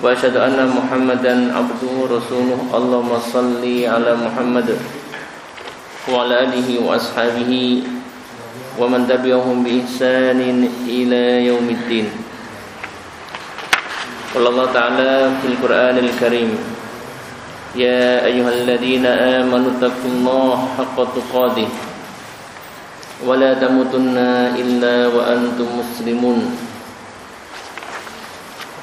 وأشهد أن محمدا عبده ورسوله. اللهم صل على محمد وعلى آله وأصحابه ومن تبعهم بإحسان إلى يوم الدين. قال الله تعالى في القرآن الكريم يا أيها الذين آمنوا اتقوا الله حق تقاته ولا تموتن إلا وأنتم مسلمون.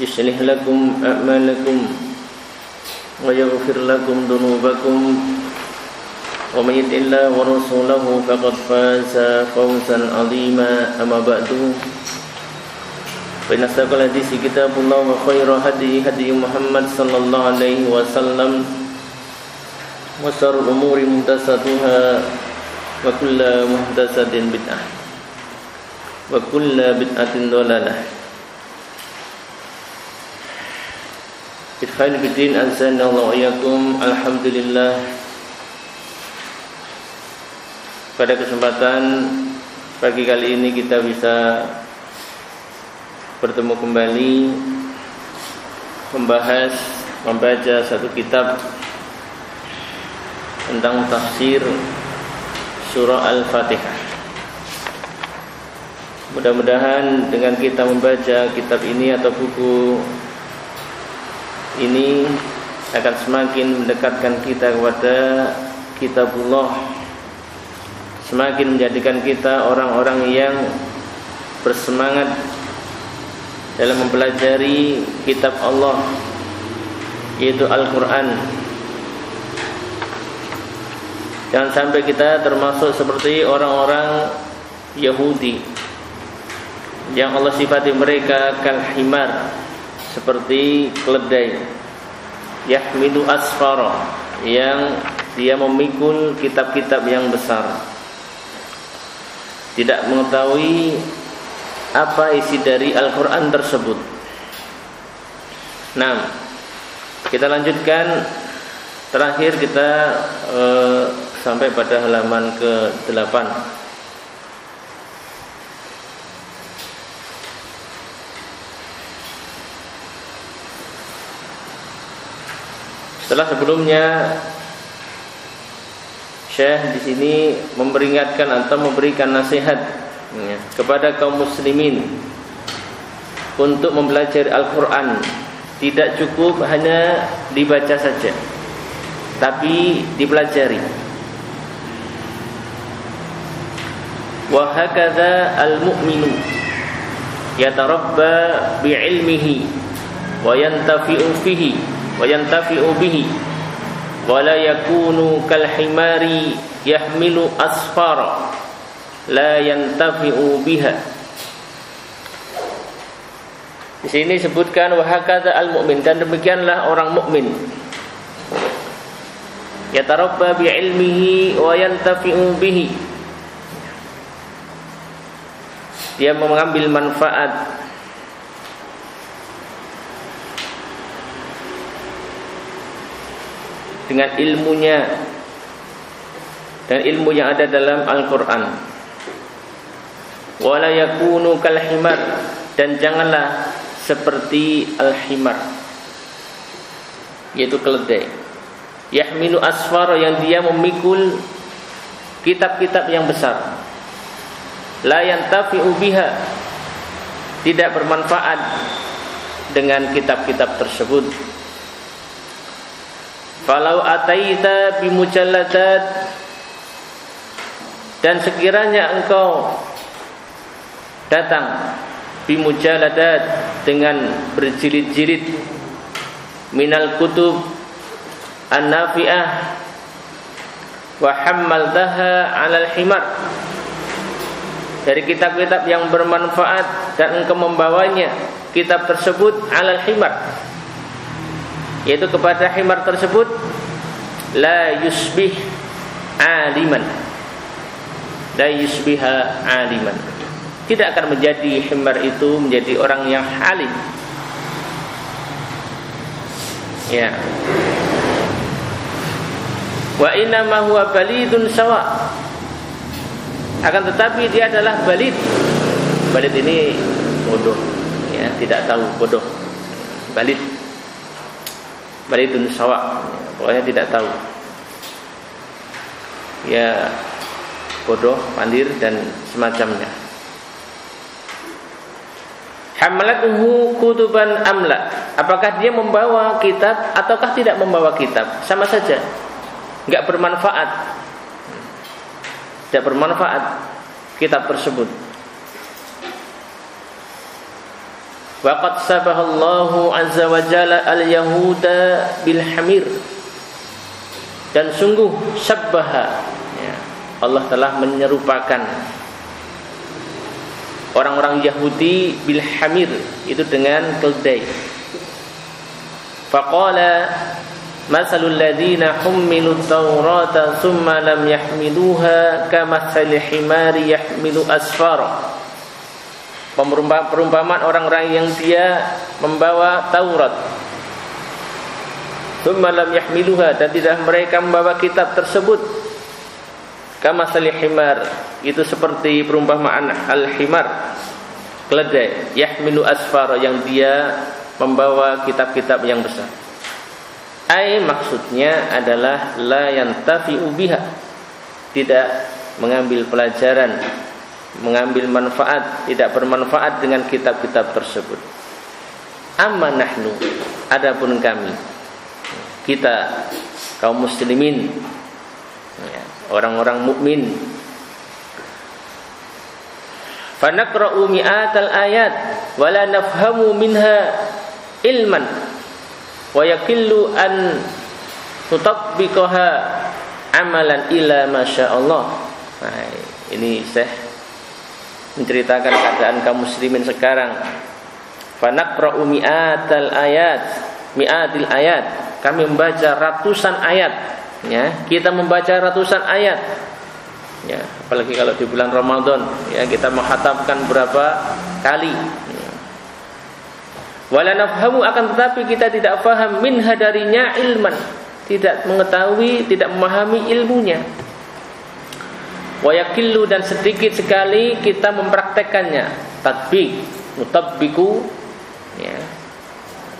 يصلح لكم أعمالكم ويغفر لكم ذنوبكم ومن يطع الله ورسوله فقد فاز فوزا عظيما أما بعد فإن أصدق الحديث كتاب الله وخير هدي هدي محمد صلى الله عليه وسلم وشر الأمور محدثاتها وكل محدثة بدعة وكل بدعة ضلالة Ikhwan bidin azanallahu ayakum Alhamdulillah Pada kesempatan pagi kali ini kita bisa bertemu kembali membahas membaca satu kitab tentang tafsir surah Al-Fatihah. Mudah-mudahan dengan kita membaca kitab ini atau buku ini akan semakin mendekatkan kita kepada kitabullah semakin menjadikan kita orang-orang yang bersemangat dalam mempelajari kitab Allah yaitu Al-Qur'an. Jangan sampai kita termasuk seperti orang-orang Yahudi yang Allah sifati mereka kal himar seperti keledai yahmidu asfara yang dia memikul kitab-kitab yang besar. Tidak mengetahui apa isi dari Al-Quran tersebut. Nah kita lanjutkan. Terakhir kita eh, sampai pada halaman ke-8 Setelah sebelumnya Syekh di sini memperingatkan atau memberikan nasihat ya, kepada kaum muslimin untuk mempelajari Al-Qur'an tidak cukup hanya dibaca saja tapi dipelajari. Wa hakadha al-mu'minu yatarabba bi'ilmihi wa yantafi'u fihi wa la yakunu kal himari yahmilu asfara la yantafi'u biha. Di sini disebutkan wahakata al mukmin dan demikianlah orang mukmin. Yatarabba bi ilmihi wa yantafi'u bihi. Dia mengambil manfaat dengan ilmunya dan ilmu yang ada dalam Al-Qur'an. Wala yakunu kal himar dan janganlah seperti al-himar yaitu keledai. Yahmilu asfar yang dia memikul kitab-kitab yang besar. La yantafi'u biha tidak bermanfaat dengan kitab-kitab tersebut Falau ataita bimujalladat. Dan sekiranya engkau datang bimujaladat dengan berjilid-jilid minal kutub an-nafi'ah wa hammaltaha 'alal himar. Dari kitab-kitab yang bermanfaat dan engkau membawanya kitab tersebut 'alal himar yaitu kepada himar tersebut la yusbih aliman. La yusbiha aliman. Tidak akan menjadi himar itu menjadi orang yang halim ya. Wa inna ma huwa balidun sawa. Akan tetapi dia adalah balid. Balid ini bodoh. Ya tidak tahu bodoh. Balid balidun sawa pokoknya tidak tahu ya bodoh, pandir dan semacamnya. Hamalatuhu kutuban amla. Apakah dia membawa kitab ataukah tidak membawa kitab? Sama saja. Enggak bermanfaat. Tidak bermanfaat kitab tersebut. Waqad sabahallahu azza wa jalla al-yahuda bil. Dan sungguh sabbaha Allah telah menyerupakan orang-orang Yahudi bil hamir itu dengan keldai. Faqala masalul ladzina hummilu tawrata thumma lam yahmiluha kamathali himari yahmilu asfara. Perumpamaan orang-orang yang dia membawa Taurat Thumma yahmiluha dan tidak mereka membawa kitab tersebut Kama himar itu seperti perumpamaan al-himar keledai yahmilu asfar yang dia membawa kitab-kitab yang besar. Ai maksudnya adalah la yantafi'u biha. Tidak mengambil pelajaran, mengambil manfaat, tidak bermanfaat dengan kitab-kitab tersebut. Amma nahnu adapun kami kita kaum muslimin orang-orang mukmin. Fanaqra'u mi'atal ayat wa la nafhamu minha ilman wa yakillu an tutabbiqaha amalan ila masyaallah. Nah, ini saya menceritakan keadaan kaum muslimin sekarang. Fanaqra'u mi'atal ayat, mi'atil ayat. Kami membaca ratusan ayat ya kita membaca ratusan ayat ya apalagi kalau di bulan Ramadan ya kita menghatamkan berapa kali ya. wala nafhamu akan tetapi kita tidak faham min hadarinya ilman tidak mengetahui tidak memahami ilmunya wayakillu dan sedikit sekali kita mempraktekannya. Tatbik mutabbiku ya.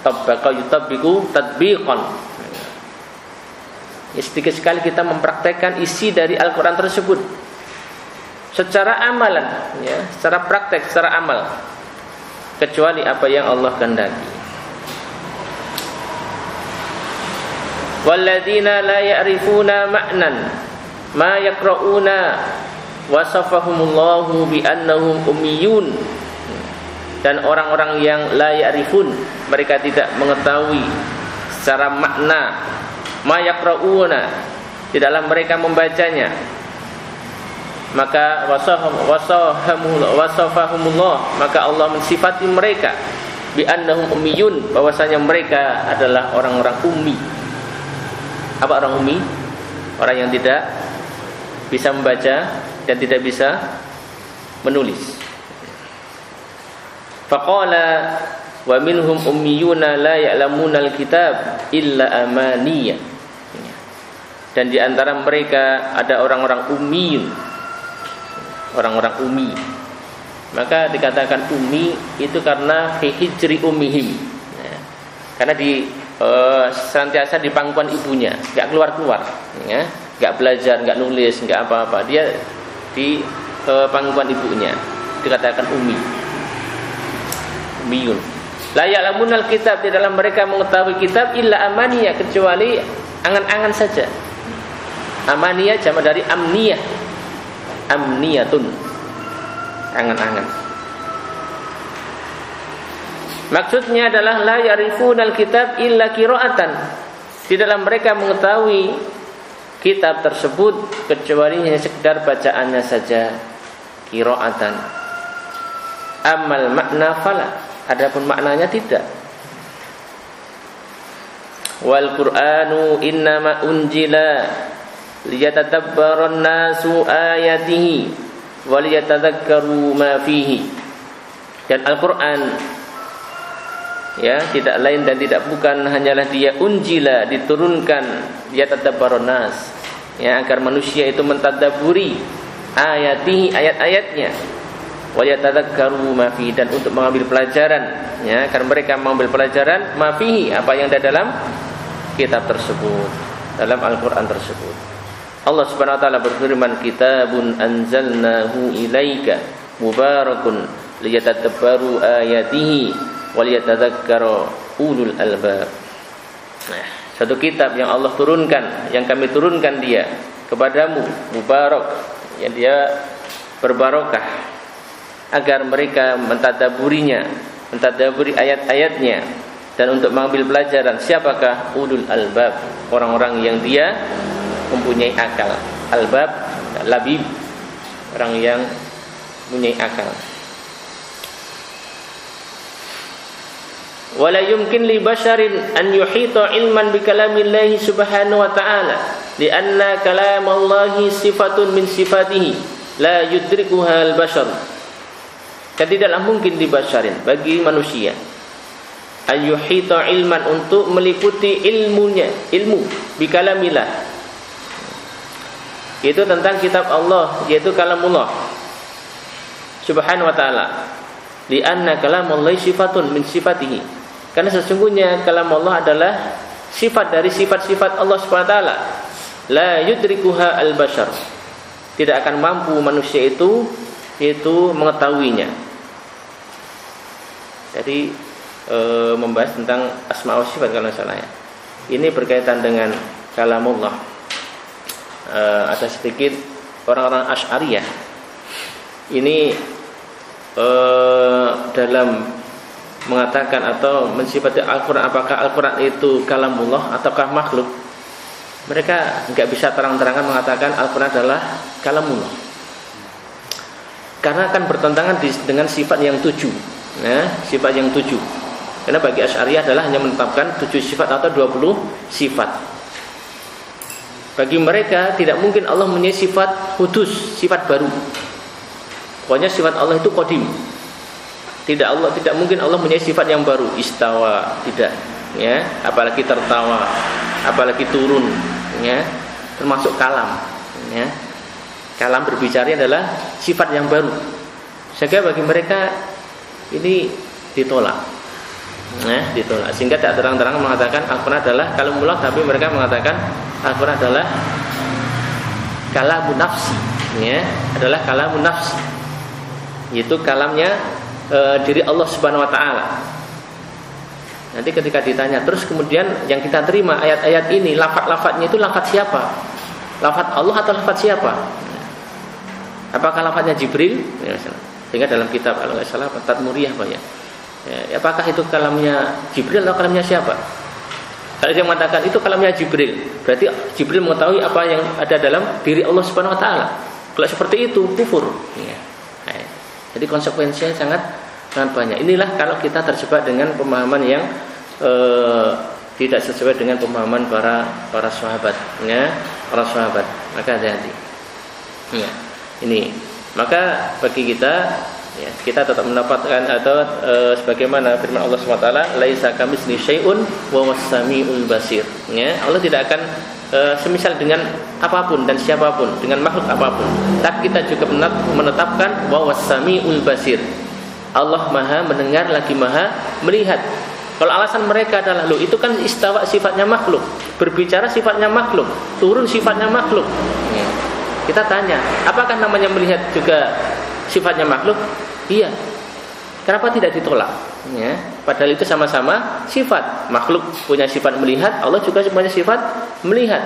Tabbaka yutabbiku tatbiqan Ya, sedikit sekali kita mempraktekkan isi dari Al-Quran tersebut. Secara amalan, ya, secara praktek, secara amal, kecuali apa yang Allah kehendaki. Walladzina la ya'rifuna ma'nan ma yaqra'una wasafahumullahu bi annahum ummiyun. Dan orang-orang yang la ya'rifun mereka tidak mengetahui secara makna. Mayakrauna di dalam mereka membacanya. Maka wasafahumullah maka Allah mensifati mereka bi annahum ummiyun bahwasanya mereka adalah orang-orang ummi. Apa orang ummi? Orang yang tidak bisa membaca dan tidak bisa menulis. Faqala wa minhum ummiyuna la ya'lamuna alkitab illa amaniyah. Dan di antara mereka ada orang-orang ummi. Orang-orang ummi. Maka dikatakan ummi itu karena fi hijri ummihim karena di uh, senantiasa di pangkuan ibunya. Nggak keluar keluar ya nggak belajar nggak nulis nggak apa-apa. Dia di uh, pangkuan ibunya. Dikatakan ummi ummiyun la ya'lamunal kitab di dalam mereka mengetahui kitab illa amaniya kecuali angan-angan saja. Amaniyah jama dari amniyah. amniyatun. Angan-angan. Maksudnya adalah la yarifunal kitab illa qiraatan. Di dalam mereka mengetahui kitab tersebut kecuali hanya sekedar bacaannya saja. Qiraatan. Amal makna fala. Adapun maknanya tidak. Wal qur'anu innama unjila liyatadabbaran nasu ayatihi waliyatadzakkaru ma fihi. Dan Al-Qur'an ya tidak lain dan tidak bukan hanyalah dia unjila diturunkan. Dia tadabbarun nas ya agar manusia itu mentadaburi ayatihi ayat-ayatnya. Waliyatadzakkaru ma fihi dan untuk mengambil pelajaran. Ya agar mereka mengambil pelajaran ma apa yang ada dalam kitab tersebut dalam Al-Qur'an tersebut. Allah Subhanahu wa taala berfirman kitabun anzalnahu ilaika mubarakun liyatadabbaru ayatihi waliyatadzakkara ulul albab. Nah, satu kitab yang Allah turunkan, yang kami turunkan dia kepadamu mubarak yang dia berbarokah agar mereka mentadaburinya, mentadaburi ayat-ayatnya. Dan untuk mengambil pelajaran siapakah ulul albab? Orang-orang yang dia mempunyai akal. Albab labib orang yang mempunyai akal wala yumkin li basharin an yuhita ilman bi kalamillahi subhanahu wa ta'ala lianna kalamallahi sifatun min sifatihi la yudrikuha al-bashar. Dan tidaklah mungkin di basharin bagi manusia ayyuhita ilman untuk meliputi ilmunya ilmu bikalamillah itu tentang kitab Allah yaitu kalamullah. Subhanahu wa ta'ala. Di anna kalamullahi sifatun min sifatihi karena sesungguhnya kalam Allah adalah sifat dari sifat-sifat Allah subhanahu ta'ala la yudrikuha al-bashar tidak akan mampu manusia itu itu mengetahuinya jadi e, membahas tentang asma wa sifat kalau salah ya. Ini berkaitan dengan kalamullah. E, ada sedikit orang-orang Asy'ariyah. Ini e, dalam mengatakan atau mensifati Al-Qur'an apakah Al-Qur'an itu kalamullah ataukah makhluk? Mereka nggak bisa terang-terangan mengatakan Al-Qur'an adalah kalamullah. Karena akan bertentangan dengan sifat yang tujuh. Ya, sifat yang tujuh karena bagi Asy'ariyah adalah hanya menetapkan tujuh sifat atau dua puluh sifat. Bagi mereka tidak mungkin Allah mempunyai sifat khusus, sifat baru. Pokoknya sifat Allah itu kodim. Tidak Allah tidak mungkin Allah mempunyai sifat yang baru, istawa, tidak, ya, apalagi tertawa, apalagi turun, ya, termasuk kalam, ya. Kalam berbicara adalah sifat yang baru. Sehingga bagi mereka ini ditolak. Nah ditolak. Sehingga tidak terang-terang mengatakan Al-Quran adalah kalau mulak tapi mereka mengatakan Al-Quran adalah kalamun nafsi. Ya adalah kalamun nafsi. Yaitu kalamnya e, diri Allah Subhanahu wa taala nanti ketika ditanya terus kemudian yang kita terima ayat-ayat ini lafat-lafatnya itu lafat siapa lafat Allah atau lafat siapa apakah lafatnya Jibril ya, sehingga dalam kitab kalau nggak salah Tatmuriyah Pak ya Ya, apakah itu kalamnya Jibril atau kalamnya siapa? Kalau dia mengatakan itu kalamnya Jibril, berarti Jibril mengetahui apa yang ada dalam diri Allah Subhanahu wa taala. Kalau seperti itu kufur. Ya. Jadi konsekuensinya sangat sangat banyak. Inilah kalau kita terjebak dengan pemahaman yang eh, tidak sesuai dengan pemahaman para para sahabat, ya, para sahabat. Maka hati-hati. Ya. Ini. Maka bagi kita ya, kita tetap mendapatkan atau e, sebagaimana firman Allah SWT laisa kamitsli syai'un wa was-sami'ul basir ya Allah tidak akan e, semisal dengan apa pun dan siapa pun dengan makhluk apa pun tapi kita juga menetapkan wa was-sami'ul basir Allah Maha mendengar lagi Maha melihat kalau alasan mereka adalah lo itu kan istawa sifatnya makhluk berbicara sifatnya makhluk turun sifatnya makhluk kita tanya apakah namanya melihat juga sifatnya makhluk? Iya. Kenapa tidak ditolak? Ya, padahal itu sama-sama sifat. Makhluk punya sifat melihat, Allah juga punya sifat melihat.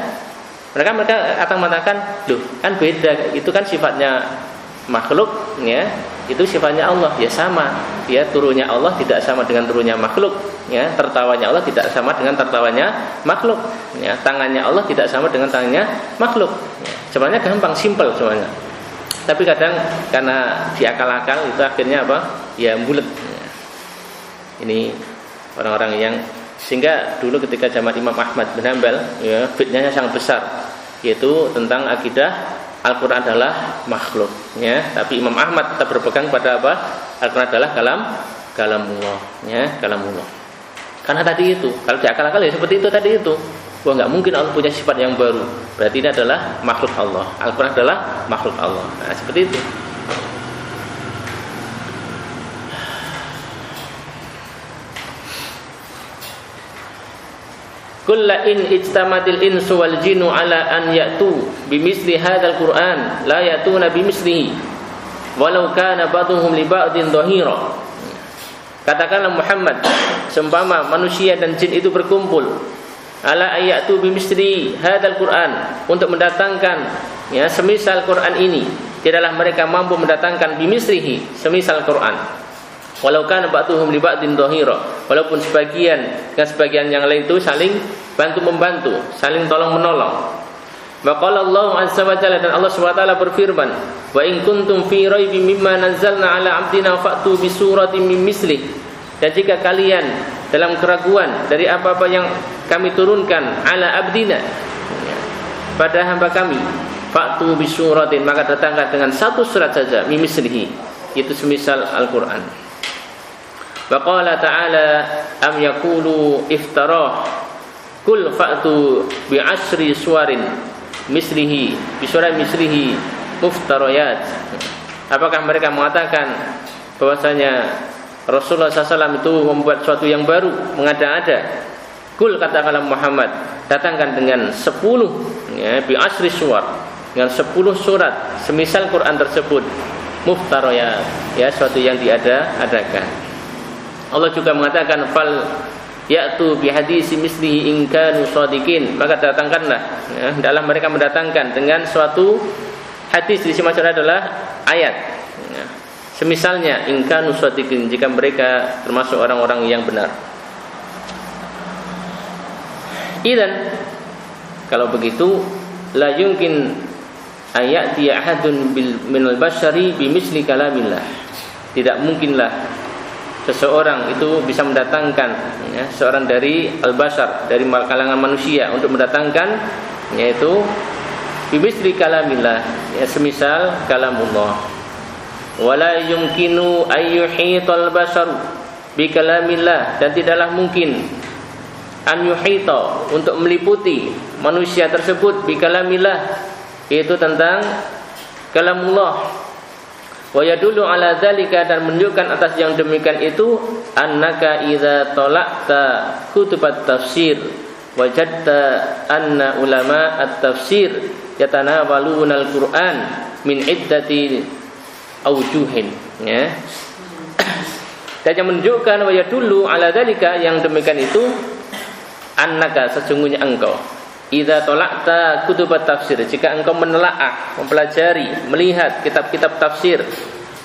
Mereka mereka akan mengatakan, loh kan beda, itu kan sifatnya makhluk, ya, itu sifatnya Allah, ya sama, ya turunnya Allah tidak sama dengan turunnya makhluk, ya tertawanya Allah tidak sama dengan tertawanya makhluk, ya tangannya Allah tidak sama dengan tangannya makhluk. Ya, sebenarnya gampang, simpel semuanya. Tapi kadang karena diakal-akal itu akhirnya apa? Ya bulat. Ini orang-orang yang sehingga dulu ketika zaman Imam Ahmad bin Hanbal ya fitnahnya sangat besar yaitu tentang akidah Al-Quran adalah makhluk ya. Tapi Imam Ahmad tetap berpegang pada apa? Al-Quran adalah kalam kalamullah ya kalamullah. Karena tadi itu kalau diakal-akal ya seperti itu tadi itu. Wah nggak mungkin Allah punya sifat yang baru. Berarti ini adalah makhluk Allah. Al-Quran adalah makhluk Allah. Nah seperti itu Kulla in ijtamatil insu wal jinnu ala an ya'tu bimisli hadzal Qur'an la ya'tuna bimislihi walau kana ba'dhum li ba'din dhahira. Katakanlah Muhammad, seumpama manusia dan jin itu berkumpul ala ayatu bimisli hadzal Qur'an untuk mendatangkan ya semisal Quran ini, tidaklah mereka mampu mendatangkan bimislihi semisal Quran. Walau kan ba'duhum li ba'din dhahira, walaupun sebagian dengan sebagian yang lain itu saling bantu membantu, saling tolong menolong. Maqala Allah azza wa jalla dan Allah Subhanahu wa taala berfirman, "Wa in kuntum fi raibin mimma nazzalna ala 'abdina fa'tu bi suratin min mislih." Dan jika kalian dalam keraguan dari apa-apa yang kami turunkan ala abdina pada hamba kami, fa'tu bi suratin maka datangkan dengan satu surat saja mimislihi, itu semisal Al-Qur'an. Wa qala ta'ala am yaqulu iftarah kul fa'tu bi asri suwarin mislihi bi surah mislihi muftarayat. Apakah mereka mengatakan bahwasanya Rasulullah SAW itu membuat suatu yang baru mengada-ada? Kul katakanlah Muhammad datangkan dengan 10 ya bi asri suwar dengan 10 surat semisal Quran tersebut muftarayat ya suatu yang diada-adakan Allah juga mengatakan fal yaitu bi hadisi mislihi in kanu shadiqin maka datangkanlah ya, dalam mereka mendatangkan dengan suatu hadis. Di sini adalah ayat ya. semisalnya in kanu shadiqin jika mereka termasuk orang-orang yang benar. Idan kalau begitu la yumkin ayati ahadun bil minal bashari bimisli kalamillah. Tidak mungkinlah seseorang itu bisa mendatangkan ya, seorang dari al-basar dari kalangan manusia untuk mendatangkan yaitu bimisri kalamillah ya semisal kalamullah. Wala yumkinu ayyuhital basar bi kalamillah dan tidaklah mungkin an yuhita untuk meliputi manusia tersebut bi kalamillah yaitu tentang kalamullah Wa yadullu ala dzalika dan menunjukkan atas yang demikian itu annaka idza talaqta kutubat tafsir wajadta anna ulama at-tafsir yatanawaluna al-Qur'an min iddati aujuhin ya. Dan yang menunjukkan wa yadullu ala dzalika yang demikian itu annaka sesungguhnya engkau Idza tolakta kutubat tafsir. Jika engkau menelaah, mempelajari, melihat kitab-kitab tafsir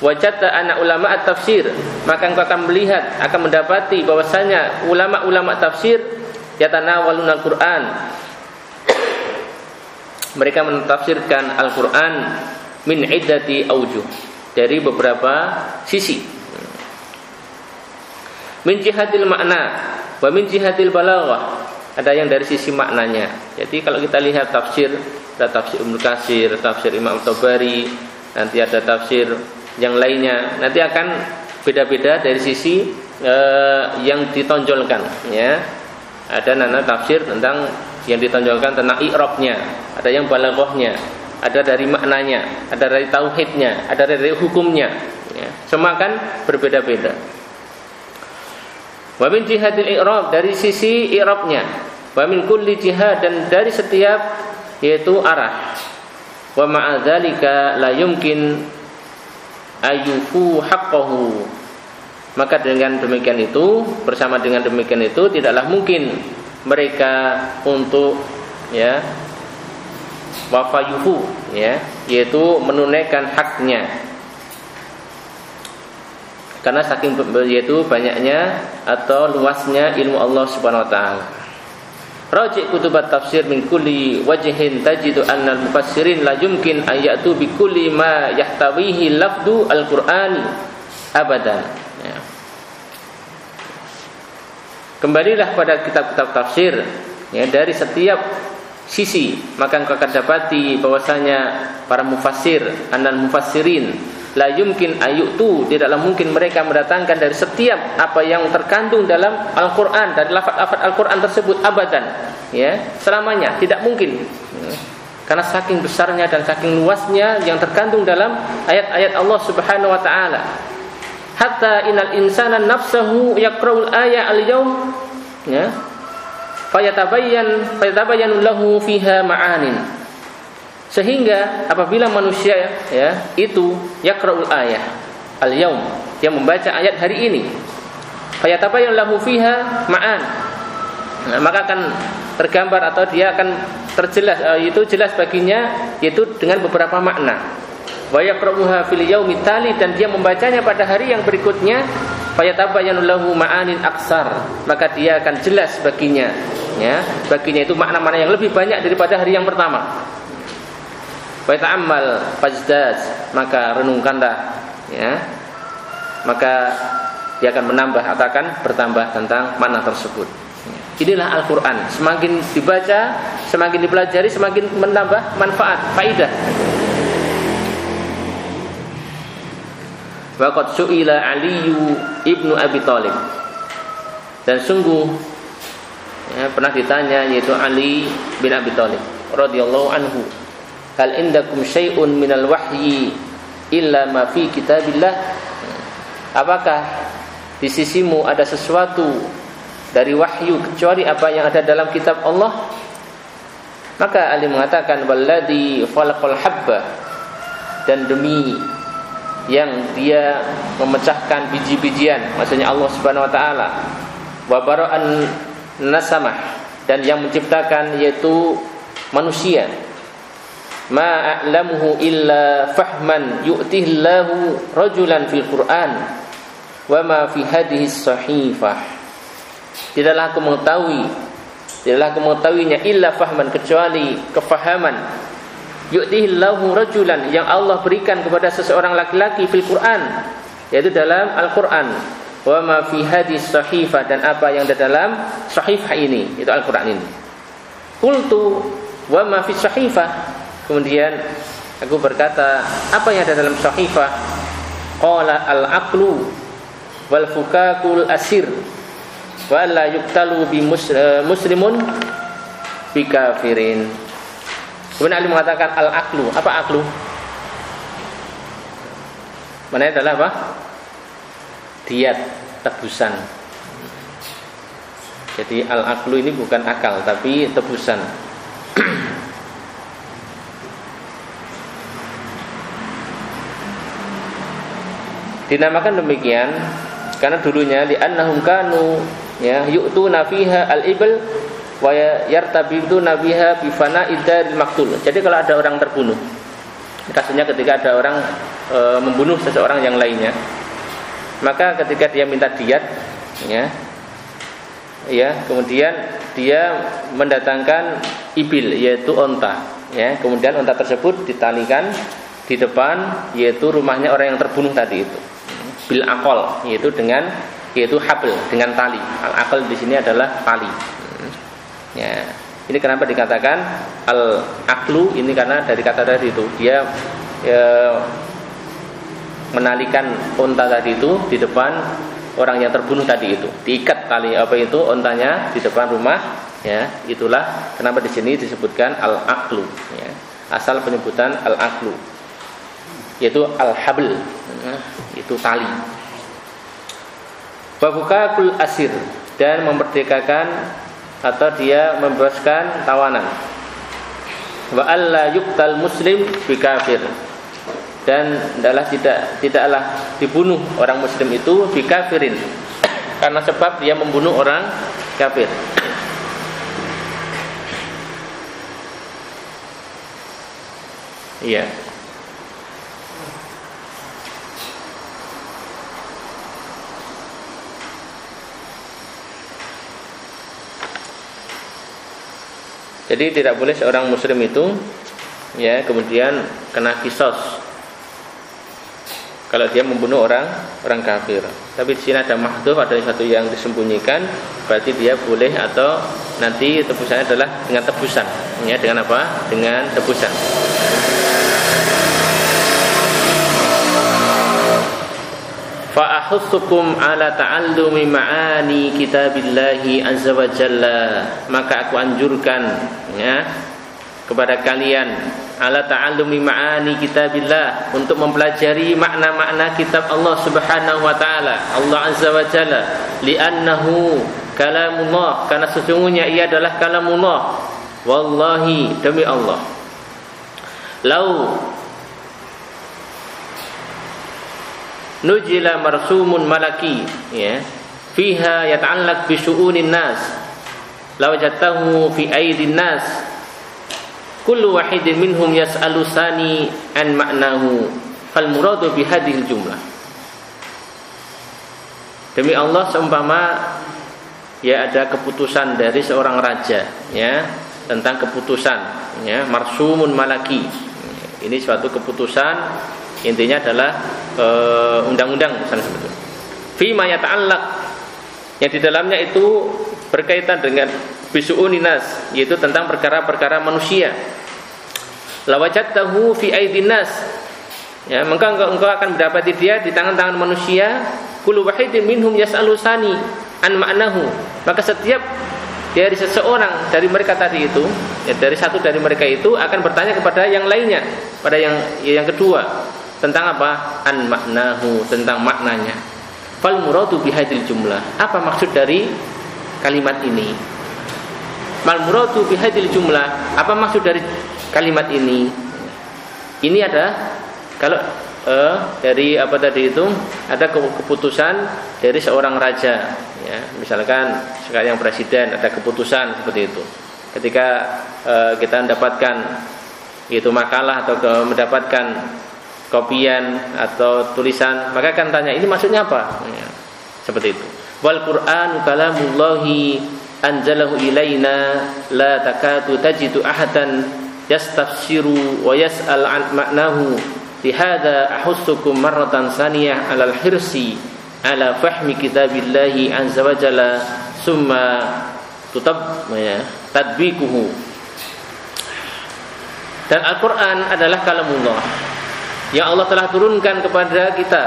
Wajata anak ulama tafsir Maka engkau akan melihat, akan mendapati bahwasanya ulama-ulama tafsir Yatanawalun al-Quran. Mereka mentafsirkan Al-Quran Min iddati aujuh Dari beberapa sisi. Min jihadil makna Wa min jihadil balaghah ada yang dari sisi maknanya. Jadi kalau kita lihat tafsir, ada tafsir Ibnu Katsir, tafsir Imam Tabari, nanti ada tafsir yang lainnya. Nanti akan beda-beda dari sisi uh, yang ditonjolkan, ya. Ada nana tafsir tentang yang ditonjolkan tentang i'rabnya, ada yang balaghahnya, ada dari maknanya, ada dari tauhidnya, ada dari hukumnya. Ya. Semua kan berbeda-beda. Wa min jihadil i'rab dari sisi i'rabnya. Wa min kulli jihad dan dari setiap yaitu arah. Wa ma'a dzalika la yumkin ayyufu haqqahu. Maka dengan demikian itu, bersama dengan demikian itu tidaklah mungkin mereka untuk ya wafayuhu ya yaitu menunaikan haknya karena saking yaitu banyaknya atau luasnya ilmu Allah Subhanahu wa taala Raji' kutubat tafsir min kulli wajhin tajidu anna al-mufassirin la yumkin ayatu bi kulli ma yahtawihi lafdu al-Qur'ani abadan. Ya. Kembalilah pada kitab-kitab tafsir ya dari setiap sisi maka engkau akan dapati bahwasanya para mufassir anal mufassirin la yumkin ayutu. Tidaklah mungkin mereka mendatangkan dari setiap apa yang terkandung dalam Al-Qur'an dari lafaz-lafaz Al-Qur'an tersebut abadan ya selamanya tidak mungkin. Karena saking besarnya dan saking luasnya yang terkandung dalam ayat-ayat Allah Subhanahu wa taala. Hatta inal insana nafsahu yaqra'ul aya al-yawm ya fayatabayyan fayatabayyanu lahu fiha ma'anin sehingga apabila manusia ya itu yaqra'ul ayah al-yaum dia membaca ayat hari ini. Fayatabayyan lahu fiha ma'an. Nah, maka akan tergambar atau dia akan terjelas uh, itu jelas baginya yaitu dengan beberapa makna. Wa yaqra'uha fil yaumi tali dan dia membacanya pada hari yang berikutnya fayatabayyanu lahu ma'anin aksar. Maka dia akan jelas baginya ya. Baginya itu makna-makna yang lebih banyak daripada hari yang pertama Wa ta'ammal fazdad, maka renungkanlah ya. Maka dia akan menambah atau akan bertambah tentang makna tersebut. Inilah Al-Qur'an. Semakin dibaca, semakin dipelajari, semakin menambah manfaat, faidah. Waqad su'ila Aliyu ibnu Abi Thalib. Dan sungguh ya, pernah ditanya yaitu Ali bin Abi Thalib radhiyallahu anhu hal indakum syai'un minal wahyi illa ma fi kitabillah? Apakah di sisimu ada sesuatu dari wahyu kecuali apa yang ada dalam kitab Allah? Maka Ali mengatakan walladhi falaqal habba. Dan demi yang dia memecahkan biji-bijian maksudnya Allah Subhanahu wa taala. Wa bara'an nasamah. Dan yang menciptakan yaitu manusia ma a'lamuhu illa fahman yu'tihillahu rajulan fil Qur'an wa ma fi hadhihi sahifah. Tidaklah aku mengetahui tidaklah aku mengetahuinya illa fahman kecuali kefahaman. Yu'tihillahu rajulan yang Allah berikan kepada seseorang laki-laki fil Qur'an yaitu dalam Al-Qur'an. Wa ma fi hadhihi sahifah dan apa yang ada dalam sahifah ini itu Al-Qur'an ini. Qultu wa ma fi sahifah Kemudian aku berkata, apa yang ada dalam sahifah? Qala al-aqlu wal fukakul asir wa la yuktalu bi eh, muslimun bi kafirin. Kemudian Ali mengatakan al-aqlu. Apa aqlu? Mana adalah apa? Diat, tebusan. Jadi al-aqlu ini bukan akal tapi tebusan. Dinamakan demikian karena dulunya di annahum kanu ya yu'tu nafiha al-ibl wa yartabitu nabiha bi fana'idil maktul. Jadi kalau ada orang terbunuh kasusnya ketika ada orang e, membunuh seseorang yang lainnya maka ketika dia minta diat ya ya kemudian dia mendatangkan ibil yaitu onta ya kemudian onta tersebut ditalikan di depan yaitu rumahnya orang yang terbunuh tadi itu bil akol yaitu dengan yaitu habl dengan tali. Al akol di sini adalah tali. Ya. Ini kenapa dikatakan al aklu ini karena dari kata tadi itu dia ya, menalikan unta tadi itu di depan orang yang terbunuh tadi itu. Diikat tali apa itu untanya di depan rumah ya. Itulah kenapa di sini disebutkan al aklu ya. Asal penyebutan al aklu yaitu al habl itu tali. Babukakul asir dan memerdekakan atau dia membebaskan tawanan. Wa alla yuktal muslim bi kafir. Dan adalah tidak tidaklah dibunuh orang muslim itu bi kafirin karena sebab dia membunuh orang kafir. Iya. Jadi tidak boleh seorang muslim itu ya kemudian kena kisos kalau dia membunuh orang orang kafir. Tapi di sini ada mahdhuf, ada satu yang disembunyikan, berarti dia boleh atau nanti tebusannya adalah dengan tebusan. Ya, dengan apa? Dengan tebusan. Fa'ahutsukum ala ta'allumi ma'ani kitabillahi azza wa jalla. Maka aku anjurkan ya kepada kalian ala ta'allumi ma'ani kitabillah untuk mempelajari makna-makna kitab Allah Subhanahu wa taala. Allah azza wa jalla. Li'annahu kalamullah. Karena sesungguhnya ia adalah kalamullah. Wallahi demi Allah. Lau nujila marsumun malaki ya. Fiha yata'allaq bi syu'unin nas. Lawajatahu fi aidin nas. Kullu wahidin minhum yas'alu sani an ma'nahu. Fal muradu bi hadhil jumlah. Demi Allah seumpama ya ada keputusan dari seorang raja ya tentang keputusan ya marsumun malaki. Ini suatu keputusan intinya adalah uh, undang-undang misalnya seperti itu. Fi ma yata'allaq. Yang di dalamnya itu berkaitan dengan bisuuninas yaitu tentang perkara-perkara manusia. Lawajatahu fi aidinas ya maka engkau, akan mendapati dia di tangan-tangan manusia. Kullu wahidin minhum yas'alu sani an ma'nahu. Maka setiap dari seseorang dari mereka tadi itu ya dari satu dari mereka itu akan bertanya kepada yang lainnya pada yang yang kedua tentang apa? An maknahu, tentang maknanya. Fal muradu bihadil jumlah. Apa maksud dari kalimat ini? Mal muradu bihadil jumlah. Apa maksud dari kalimat ini? Ini ada kalau eh, dari apa tadi itu ada keputusan dari seorang raja ya misalkan sekarang presiden ada keputusan seperti itu ketika eh, kita mendapatkan itu makalah atau mendapatkan kopian atau tulisan, maka akan tanya ini maksudnya apa? Ya, seperti itu. Wal Qur'an kalamullahi anzalahu ilaina la takatu tajidu ahadan yastafsiru wa yas'al an ma'nahu lihada ahussukum marratan saniyah alal hirsi ala fahmi kitabillahi azza wa jalla summa tutab ya, tadbikuhu dan Al-Quran adalah kalamullah yang Allah telah turunkan kepada kita.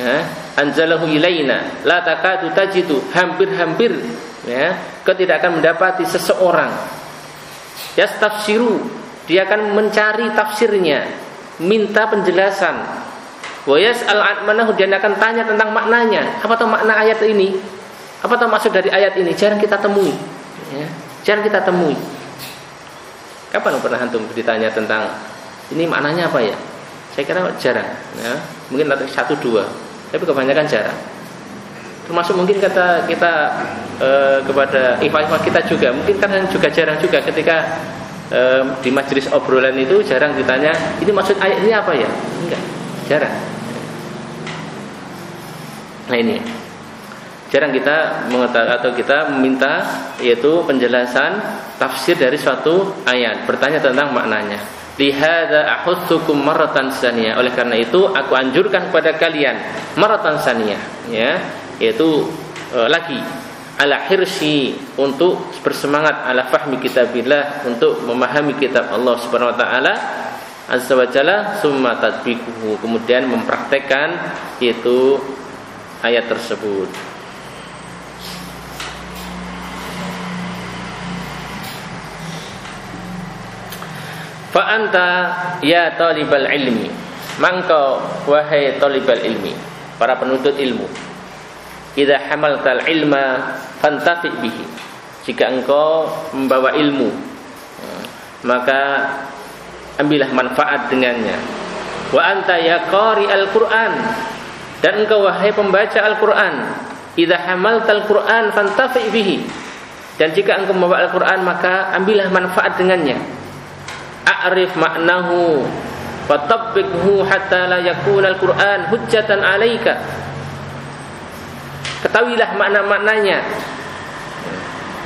Ya. Anzalahu ilaina. La takadu tajidu. Hampir-hampir. Ya. Kau tidak akan mendapati seseorang. Yastafsiru. Dia akan mencari tafsirnya. Minta penjelasan. Wa yas'al manahu. Dia akan tanya tentang maknanya. Apa tahu makna ayat ini? Apa tahu maksud dari ayat ini? Jarang kita temui. Ya. Jarang kita temui. Kapan pernah antum ditanya tentang ini maknanya apa ya saya kira jarang ya. mungkin satu dua. Tapi kebanyakan jarang. Termasuk mungkin kata kita e, kepada ikhwan-ikhwan kita juga. Mungkin kan juga jarang juga ketika e, di majelis obrolan itu jarang ditanya ini maksud ayat ini apa ya? Enggak jarang. Nah ini. Jarang kita mengetahui atau kita meminta yaitu penjelasan tafsir dari suatu ayat bertanya tentang maknanya Lihada ahutsukum maratan saniyah. Oleh karena itu aku anjurkan kepada kalian maratan saniyah ya, yaitu e, lagi ala hirsi untuk bersemangat ala fahmi kitabillah untuk memahami kitab Allah Subhanahu wa taala azza wa jalla summa kemudian mempraktekkan itu ayat tersebut. Fa anta ya talibal ilmi. Mangkau wahai talibal ilmi, para penuntut ilmu. Idza hamaltal ilma fantafi bihi. Jika engkau membawa ilmu, maka ambillah manfaat dengannya. Wa anta ya qari al-Qur'an. Dan engkau wahai pembaca Al-Qur'an, idza hamaltal Qur'an fantafi bihi. Dan jika engkau membawa Al-Qur'an maka ambillah manfaat dengannya a'rif maknahu fatabbiqhu hatta la yakuna al-Qur'an hujjatan 'alaika. Ketahuilah makna-maknanya.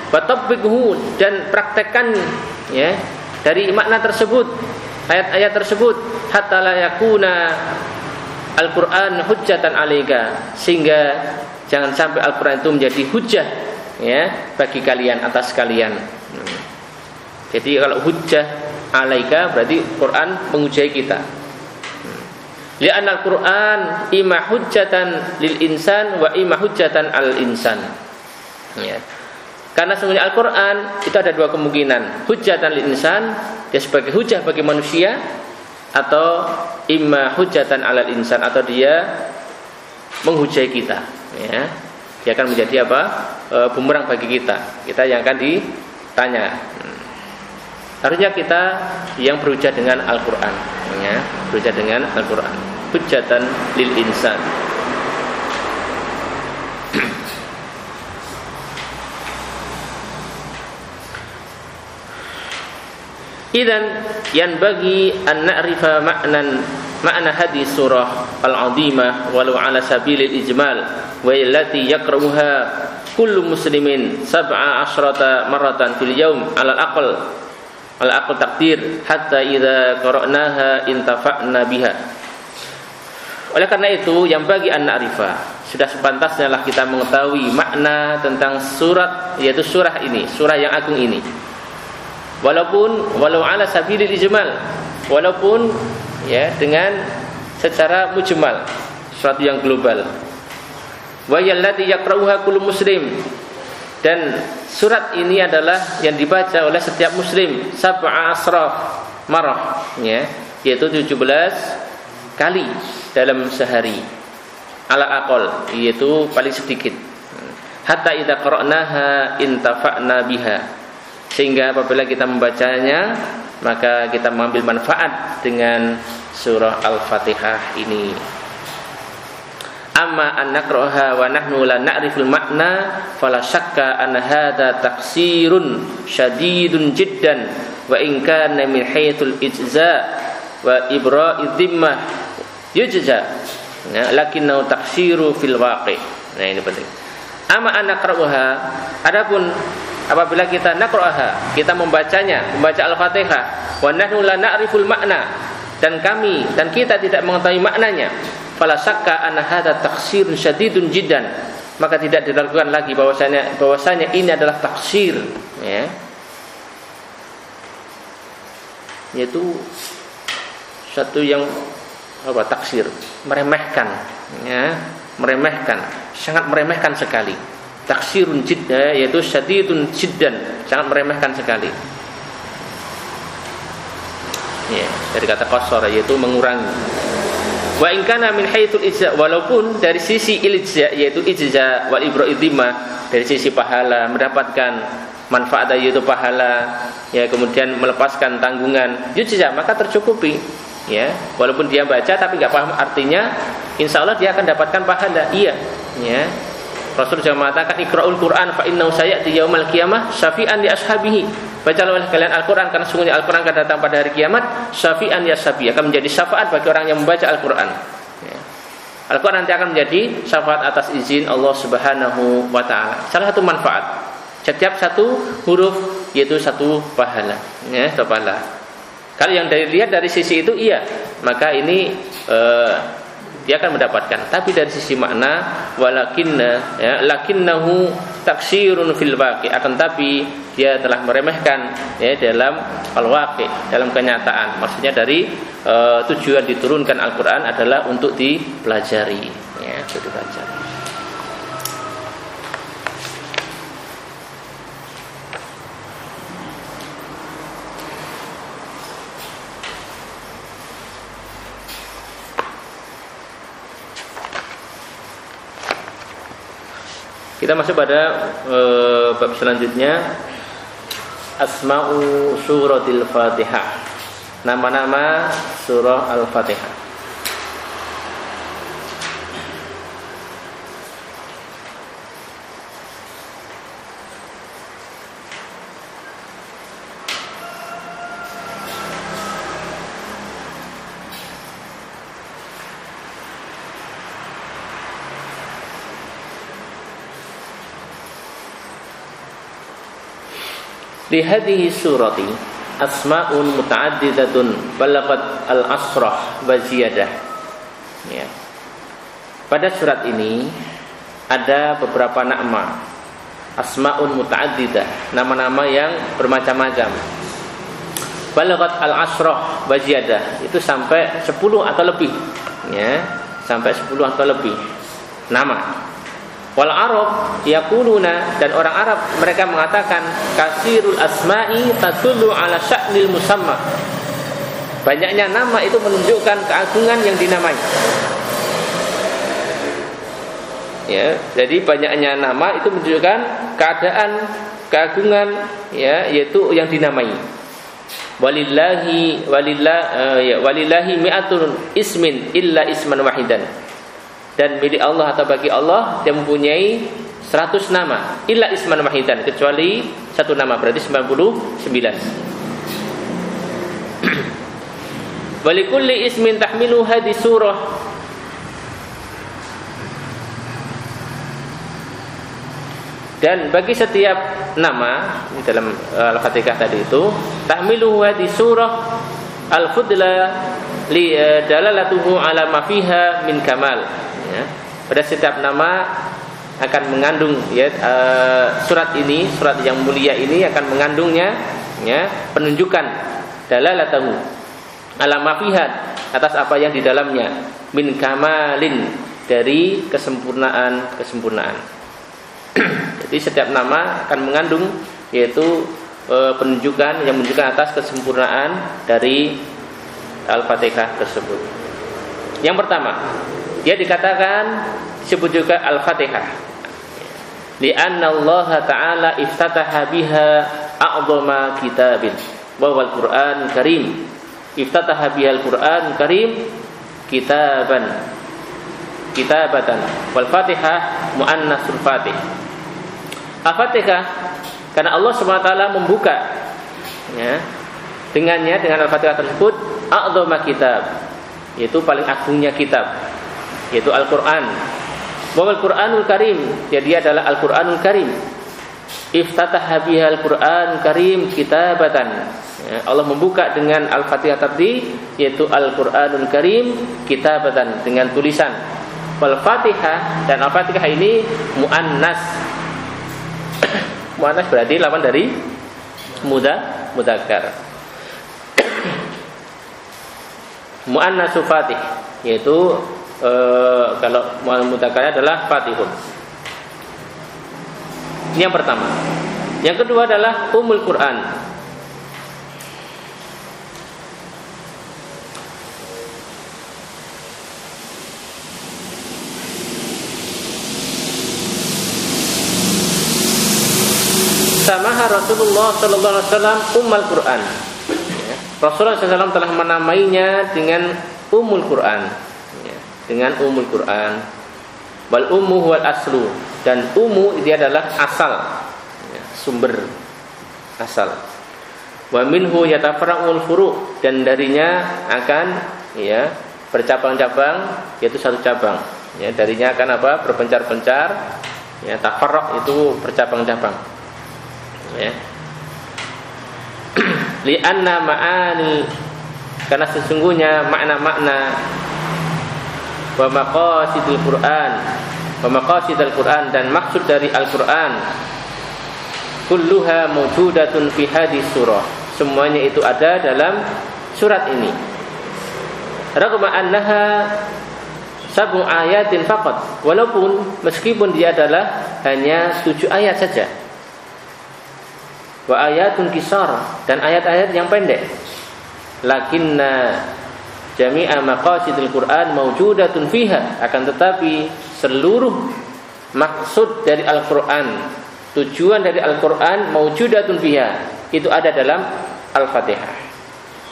Fatabbiqhu dan praktekkan ya dari makna tersebut ayat-ayat tersebut hatta la yakuna Al-Qur'an hujjatan 'alaika. Sehingga jangan sampai Al-Qur'an itu menjadi hujjah ya bagi kalian atas kalian. Jadi kalau hujjah alaika berarti Quran menguji kita. Lian al-Quran ima hujjatan lil insan wa ima hujjatan al insan. Ya. Karena sebenarnya Al-Quran itu ada dua kemungkinan Hujjatan lil insan Dia sebagai hujah bagi manusia Atau imma hujjatan alal insan Atau dia menghujai kita ya. Dia akan menjadi apa? E, bumerang bagi kita Kita yang akan ditanya Harusnya kita yang berujar dengan Al-Quran. Ya, Berujar dengan Al-Quran. Hujjatan lil insan. Idan yang bagi an na'rifa ma'nan makna hadis surah al-azimah walau ala sabilil ijmal wa allati yaqra'uha. Kullu muslimin sab'a asrata maratan fil yawm ala al-aql al aql takdir hatta idza qara'naha intafa'na biha. Oleh karena itu yang bagi anak rifa sudah sepantasnya lah kita mengetahui makna tentang surat yaitu surah ini surah yang agung ini. Walaupun walau ala sabilil ijmal walaupun ya dengan secara mujmal suatu yang global. Wa yallati yaqra'uha kullu muslim dan surat ini adalah yang dibaca oleh setiap muslim. Sab'a asraf marah ya. Yaitu 17 kali dalam sehari. Ala aqal yaitu paling sedikit. Hatta idza qara'naha intafa'na biha. Sehingga apabila kita membacanya maka kita mengambil manfaat dengan surah Al-Fatihah ini amma an naqra'aha wa nahnu la na'riful makna fala syakka an hadha taqsirun syadidun jiddan wa in kana min haythul ijza wa ibra'i dhimmah yujza. Ya, lakinnau taqsiru fil waqi. Nah ini penting. Amma an naqra'aha adapun apabila kita naqra'aha kita membacanya membaca al-fatihah wa nahnu la na'riful makna dan kami dan kita tidak mengetahui maknanya fala sakka anna hadza taksirun syadidun jiddan. Maka tidak diragukan lagi bahwasanya bahwasanya ini adalah taksir ya. Yaitu satu yang apa taksir. Meremehkan ya. Meremehkan sangat meremehkan sekali. Taksirun jidda yaitu syadidun jiddan sangat meremehkan sekali. Ya dari kata kosor yaitu mengurangi Wa in kana min haitsul ijza walaupun dari sisi ilja yaitu ijza wal ibra'idhimah dari sisi pahala mendapatkan manfaat yaitu pahala ya kemudian melepaskan tanggungan yujza maka tercukupi ya. Walaupun dia baca tapi nggak paham artinya insya Allah dia akan dapatkan pahala iya ya Rasul juga mengatakan ikra'ul Quran fa innahu sayati yaumal qiyamah syafi'an li ashabihi. Bacalah oleh kalian Al-Qur'an karena sungguhnya Al-Qur'an akan datang pada hari kiamat syafi'an li ashabi akan menjadi syafaat bagi orang yang membaca Al-Qur'an. Ya. Al-Qur'an nanti akan menjadi syafaat atas izin Allah Subhanahu wa taala. Salah satu manfaat. Setiap satu huruf yaitu satu pahala, ya, satu pahala. Kalau yang dari lihat dari sisi itu iya, maka ini uh, dia akan mendapatkan. Tapi dari sisi makna walakinna ya lakinnahu taksirun fil waqi akan tapi dia telah meremehkan ya dalam al waqi dalam kenyataan. Maksudnya dari e, tujuan diturunkan Al-Qur'an adalah untuk dipelajari ya, untuk dipelajari. Kita masuk pada e, bab selanjutnya Asma'u suratil Fatihah. Nama-nama surah Al-Fatihah. Di hadhihi surati asma'un muta'addidatun balagat al-asrah wa ziyadah. Ya. Pada surat ini ada beberapa nama asma'un muta'addidah, nama-nama yang bermacam-macam. Balagat al-asrah wa itu sampai 10 atau lebih. Ya, sampai 10 atau lebih nama Wal Arab yaquluna dan orang Arab mereka mengatakan kasirul asma'i tadullu ala sya'nil musamma. Banyaknya nama itu menunjukkan keagungan yang dinamai. Ya, jadi banyaknya nama itu menunjukkan keadaan keagungan ya yaitu yang dinamai. Walillahi walillah uh, ya walillahi mi'atun ismin illa isman wahidan dan milik Allah atau bagi Allah dia mempunyai 100 nama. Illa isman wahidan kecuali satu nama berarti 99 Walikulli ismin tahmilu hadi surah. Dan bagi setiap nama di dalam uh, Al-Fatihah tadi itu tahmilu hadi surah al-fudla li uh, dalalatuhu ala ma fiha min kamal ya. pada setiap nama akan mengandung ya uh, surat ini surat yang mulia ini akan mengandungnya ya penunjukan dalalatahu ala mafihat atas apa yang di dalamnya min kamalin dari kesempurnaan kesempurnaan jadi setiap nama akan mengandung yaitu e, penunjukan yang menunjukkan atas kesempurnaan dari al-fatihah tersebut yang pertama dia dikatakan disebut juga Al-Fatihah. Lianna Allah Ta'ala iftataha biha a'zama kitabin wa wal Qur'an Karim. Iftataha biha Al-Qur'an Karim kitaban kitabatan wal Fatihah muannasul Fatih. Al-Fatihah karena Allah SWT membuka ya, dengannya dengan Al-Fatihah tersebut a'zama kitab yaitu paling agungnya kitab yaitu Al-Qur'an. Wa Al-Qur'anul Karim, jadi adalah Al-Qur'anul Karim. Iftataha Al-Qur'an Karim kitabatan. Ya, Allah membuka dengan Al-Fatihah tadi yaitu Al-Qur'anul Karim kitabatan dengan tulisan. Wal Fatihah dan Al-Fatihah ini muannas. muannas berarti lawan dari muda mudzakkar. muannasu Fatih yaitu e, kalau mutakalnya adalah fatihun. Ini yang pertama. Yang kedua adalah umul Quran. Samaha Rasulullah Sallallahu Alaihi Wasallam Ummul Quran. Rasulullah SAW telah menamainya dengan Umul Quran dengan umul Quran. Wal ummu wal aslu dan umu dia adalah asal ya, sumber asal. Wa minhu yatafarra'ul furu dan darinya akan ya bercabang-cabang yaitu satu cabang. Ya, darinya akan apa? berpencar-pencar. Ya, tafarraq itu bercabang-cabang. Ya. Li'anna ma'ani karena sesungguhnya makna-makna wa maqasidul Quran. Wa maqasidul Quran dan maksud dari Al-Quran. Kulluha mawjudatun fi hadis surah. Semuanya itu ada dalam surat ini. Ragma annaha sabu ayatin faqat. Walaupun meskipun dia adalah hanya tujuh ayat saja. Wa ayatun kisar dan ayat-ayat yang pendek. Lakinna jami'a maqasidil Quran mawjudatun fiha. Akan tetapi seluruh maksud dari Al-Qur'an tujuan dari Al-Qur'an mawjudatun fiha itu ada dalam Al-Fatihah.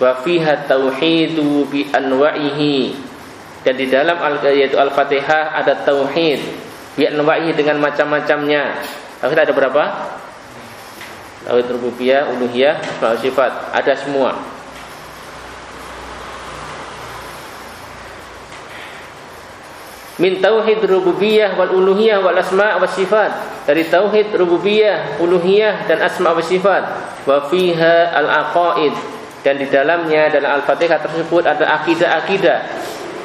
Wa fiha tauhidu bi anwa'ihi. Dan di dalam al yaitu Al-Fatihah ada tauhid. Bi anwa'ihi dengan macam-macamnya. Tauhid ada berapa? Tauhid rububiyah uluhiyah sifat. Ada semua min tauhid rububiyah wal uluhiyah wal asma wa sifat dari tauhid rububiyah uluhiyah dan asma wa sifat wa fiha al-aqaid dan di dalamnya dalam Al-Fatihah tersebut ada akidah-akidah,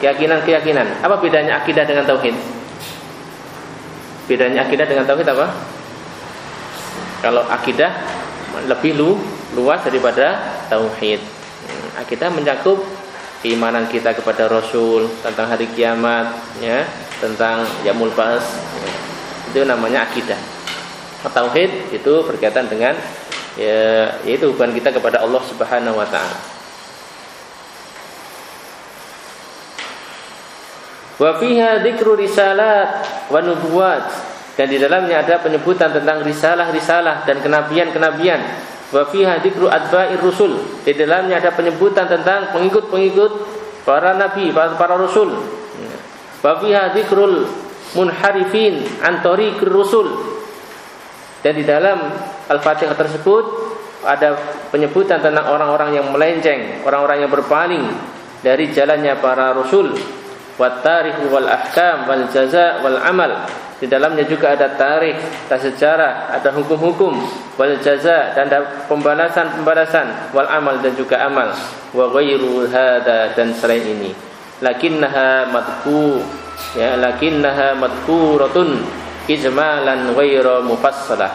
keyakinan-keyakinan. Apa bedanya akidah dengan tauhid? Bedanya akidah dengan tauhid apa? Kalau akidah lebih lu, luas daripada tauhid. Hmm, akidah mencakup keimanan kita kepada Rasul tentang hari kiamat, ya, tentang Yamul Bas. Ya. Itu namanya akidah. Tauhid itu berkaitan dengan ya yaitu hubungan kita kepada Allah Subhanahu wa taala. Wa fiha dzikru risalat wa nubuwat dan di dalamnya ada penyebutan tentang risalah-risalah dan kenabian-kenabian. Wa fiha dzikru adba'ir rusul. Di dalamnya ada penyebutan tentang pengikut-pengikut para nabi, para, para rasul. Wa fiha dzikrul munharifin an tariqir rusul dan di dalam Al-Fatihah tersebut ada penyebutan tentang orang-orang yang melenceng, orang-orang yang berpaling dari jalannya para rasul. Wat tarikh wal ahkam wal jaza wal amal. Di dalamnya juga ada tarikh, ada sejarah, ada hukum-hukum, wal jaza dan ada pembalasan-pembalasan, wal amal dan juga amal. Wa ghairu hada dan selain ini. Lakinnaha madku ya lakinnaha madkuratun ijmalan ghairu mufassalah.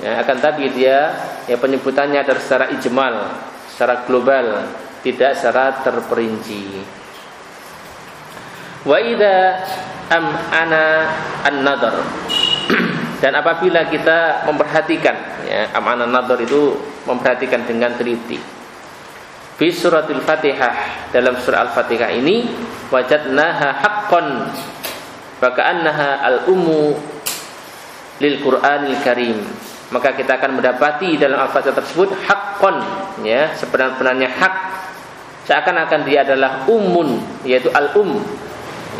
Ya, akan tapi dia ya penyebutannya adalah secara ijmal, secara global, tidak secara terperinci. Wa idza am ana an-nadar. Dan apabila kita memperhatikan ya, am-ana nadar itu memperhatikan dengan teliti. Fi suratul Fatihah dalam surah Al-Fatihah ini wajadnaha haqqan Faka'annaha al-ummu lil Qur'anil Karim. Maka kita akan mendapati dalam al-Fatihah tersebut haqqon ya, sebenar-benarnya hak. Seakan-akan dia adalah umun yaitu al-um,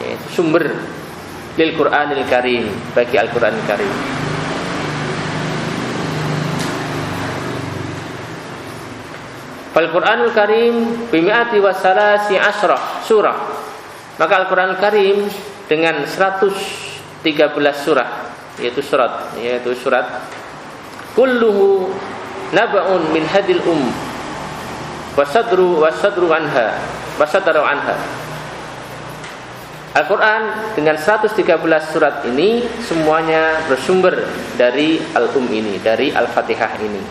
yaitu sumber lil Qur'anil Karim bagi Al-Qur'anil Karim. Al-Quranul Karim bimi'ati wasalasi asrah surah. Maka Al-Quranul Karim dengan 113 surah yaitu surat yaitu surat kulluhu naba'un min hadil um wasadru wasadru anha wasadru anha Al-Quran dengan 113 surat ini semuanya bersumber dari Al-Um ini, dari Al-Fatihah ini.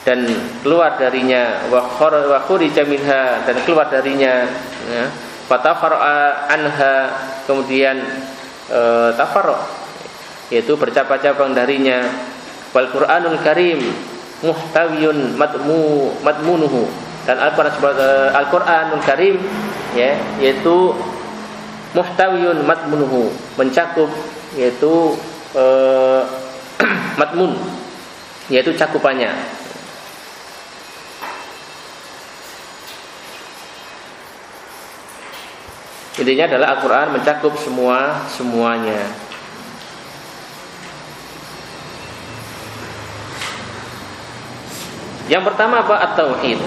Dan keluar darinya wa khurija minha dan keluar darinya ya, anha kemudian e, tafarruq yaitu bercabang-cabang darinya wal Qur'anul Karim muhtawiyun matmu matmunuhu dan eh, Al-Qur'anul Karim ya yaitu muhtawiyun matmunuhu mencakup yaitu e, matmun yaitu cakupannya Intinya adalah Al-Quran mencakup semua semuanya. Yang pertama apa at-tauhid.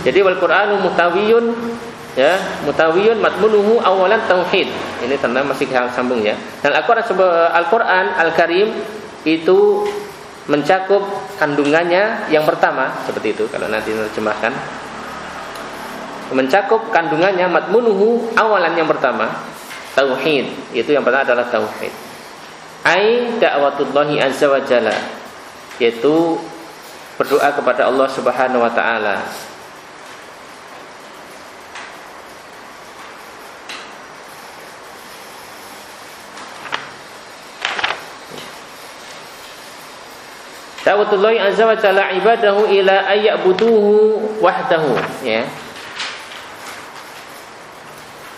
Jadi wal Qur'anu mutawiyun ya, mutawiyun matmunuhu awalan tauhid. Ini tanda masih sambung ya. Dan Al-Qur'an Al-Qur'an Al-Karim itu mencakup kandungannya yang pertama seperti itu kalau nanti terjemahkan mencakup kandungannya matmunuhu awalan yang pertama tauhid itu yang pertama adalah tauhid ai da'watullahi azza wa jalla yaitu berdoa kepada Allah Subhanahu wa taala Da'watullahi azza wa jalla ibadahu ila ayyabuduhu wahdahu. Ya.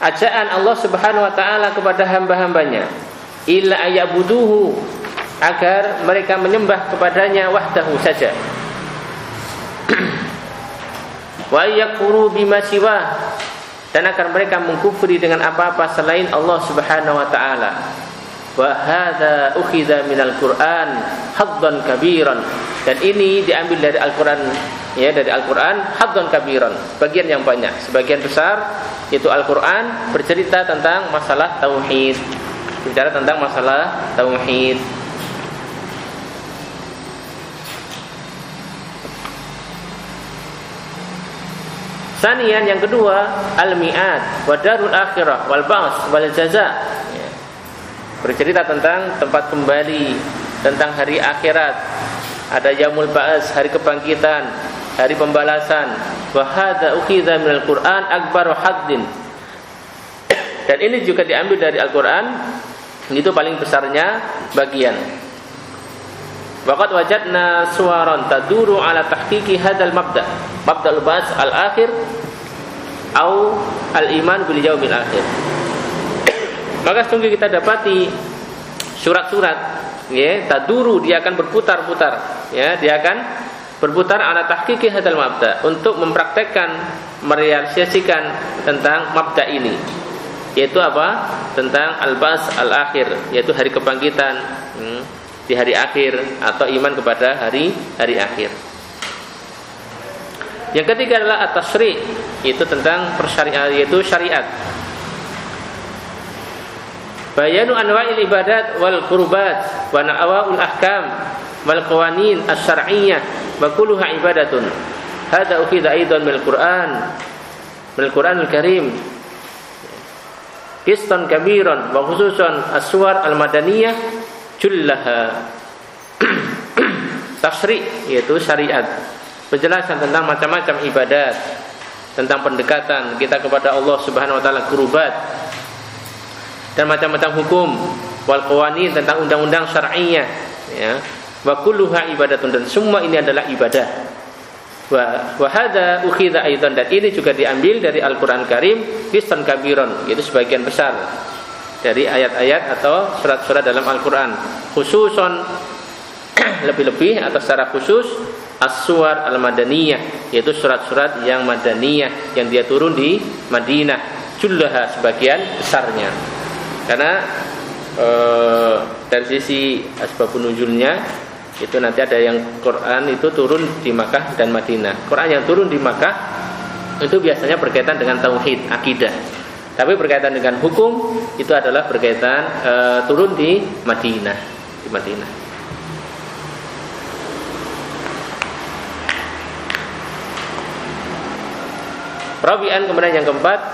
Ajaan Allah Subhanahu wa taala kepada hamba-hambanya. Illa ayabuduhu agar mereka menyembah kepadanya wahdahu saja. Wa yakfuru bima siwa dan agar mereka mengkufri dengan apa-apa selain Allah Subhanahu wa taala wa hadza min al Qur'an haddan kabiran. Dan ini diambil dari Al-Qur'an ya dari Al-Qur'an haddan kabiran. Bagian yang banyak. Sebagian besar itu Al-Qur'an bercerita tentang masalah tauhid. Bicara tentang masalah tauhid. Sanian yang kedua al-mi'ad wa darul akhirah wal ba'ts wal jaza Bercerita tentang tempat kembali, tentang hari akhirat. Ada yaumul ba's, hari kebangkitan, hari pembalasan. Wa hadza ukhidha minal Qur'an akbaru haddin. Dan ini juga diambil dari Al-Qur'an itu paling besarnya bagian. Waqad wajadna suwaran taduru ala tahqiqi hadzal mabda. Mabda al-bas al-akhir au al-iman bil yaumil akhir. Maka sungguh kita dapati surat-surat ya, taduru dia akan berputar-putar ya, dia akan berputar ala tahqiqi hadzal mabda untuk mempraktekkan merealisasikan tentang mabda ini yaitu apa? Tentang al-bas al-akhir, yaitu hari kebangkitan. Hmm di hari akhir atau iman kepada hari hari akhir. Yang ketiga adalah at-tasri, itu tentang persyariat yaitu syariat. Bayanu anwa'il ibadat wal qurbat wa na'awaul ahkam wal qawanin asy-syar'iyyah wa kulluha ibadatun. Hada ukhidha aidan min al-Qur'an min al-Qur'anil Karim. Kistan kabiran wa khususan al-madaniyah jullaha tasri yaitu syariat penjelasan tentang macam-macam ibadat tentang pendekatan kita kepada Allah Subhanahu wa taala kurubat dan macam-macam hukum wal qawanin tentang undang-undang syar'iyyah ya. Wa kulluha ibadatun dan semua ini adalah ibadah. Wa wa hadza ukhidha aidan dan ini juga diambil dari Al-Qur'an Karim kistan kabiron yaitu sebagian besar dari ayat-ayat atau surat-surat dalam Al-Quran. Khususon lebih-lebih atau secara khusus as-suwar al-madaniyah yaitu surat-surat yang madaniyah yang dia turun di Madinah. Jullaha sebagian besarnya karena e, dari sisi asbab nuzulnya itu nanti ada yang Quran itu turun di Makkah dan Madinah. Quran yang turun di Makkah itu biasanya berkaitan dengan tauhid akidah. Tapi berkaitan dengan hukum itu adalah berkaitan e, turun di Madinah, di Madinah. Rabi'an kemudian yang keempat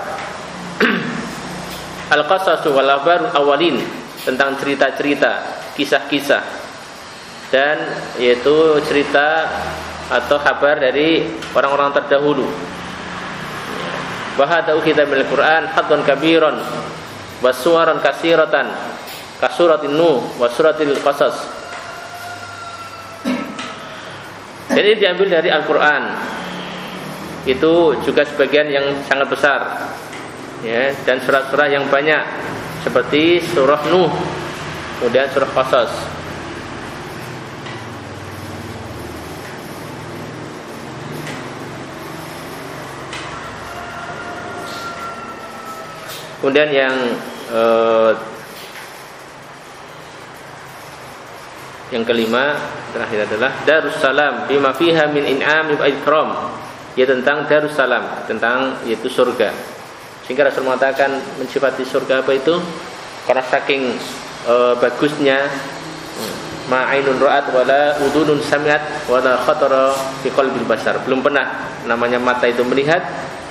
Al-qasasu wal awalin tentang cerita-cerita, kisah-kisah. Dan yaitu cerita atau kabar dari orang-orang terdahulu. Wa hadza ukhidha bil Qur'an haddun kabiran wa suwaran kasiratan kasuratin nuh wa suratil qasas. Jadi diambil dari Al-Quran itu juga sebagian yang sangat besar ya dan surat-surat yang banyak seperti surah Nuh kemudian surah Qasas Kemudian yang eh, yang kelima terakhir adalah Darussalam bima fiha min in'am wa ikram. Ya tentang Darussalam, tentang yaitu surga. Sehingga Rasul mengatakan mensifati surga apa itu? Karena saking e, bagusnya ma'ainun ra'at wala udunun samiat wala khatara fi qalbil basar. Belum pernah namanya mata itu melihat,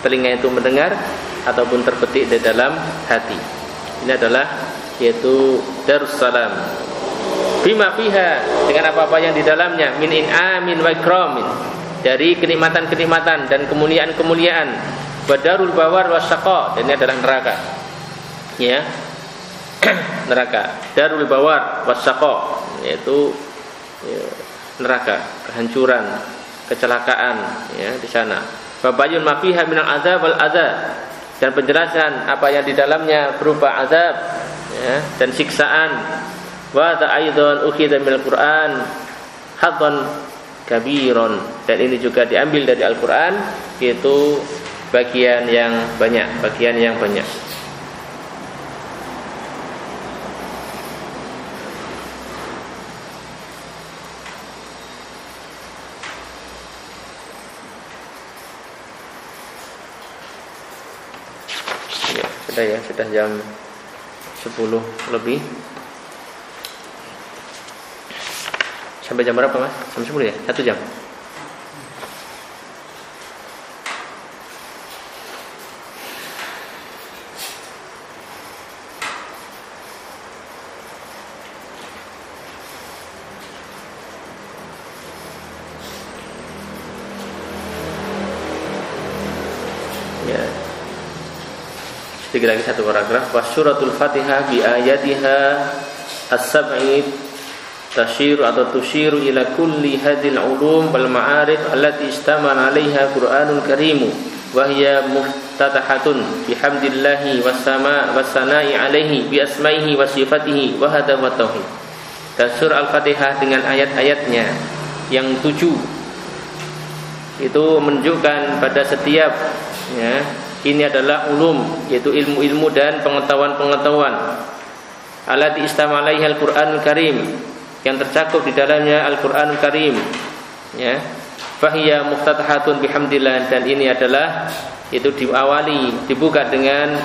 telinga itu mendengar ataupun terbetik di dalam hati. Ini adalah yaitu Darussalam. Bima fiha dengan apa-apa yang di dalamnya min amin wa ikramin dari kenikmatan-kenikmatan dan kemuliaan-kemuliaan badarul bawar wasyaqa dan ini adalah neraka. Ya. Neraka. Darul bawar wasyaqa yaitu ya, neraka. Kehancuran kecelakaan ya di sana. Babayun mafiha minal azab wal azab. Dan penjelasan apa yang di dalamnya berupa azab ya, dan siksaan. Wa ta'aidun ukhidha minal Qur'an hadan kabiron. Dan ini juga diambil dari Al-Qur'an yaitu bagian yang banyak bagian yang banyak. Sudah ya sudah jam 10 lebih. Sampai jam berapa mas? Jam 10 ya? Satu jam sedikit lagi satu paragraf wa suratul fatihah bi ayatiha as-sab'i tashiru atau tushiru ila kulli hadil ulum wal ma'arif allati istamala 'alaiha Qur'anul Karimu wa hiya muftatahatun bihamdillahi wassama wassana'i 'alaihi bi asma'ihi wa sifatihi wa hada wa tauhid. Dan surah Al-Fatihah dengan ayat-ayatnya yang tujuh itu menunjukkan pada setiap ya ini adalah ulum yaitu ilmu-ilmu dan pengetahuan-pengetahuan. Alati istamalaihi al-Qur'anul Karim yang tercakup di dalamnya Al-Qur'anul Karim. Ya. Fahiya muftatahatun bihamdillah dan ini adalah itu diawali dibuka dengan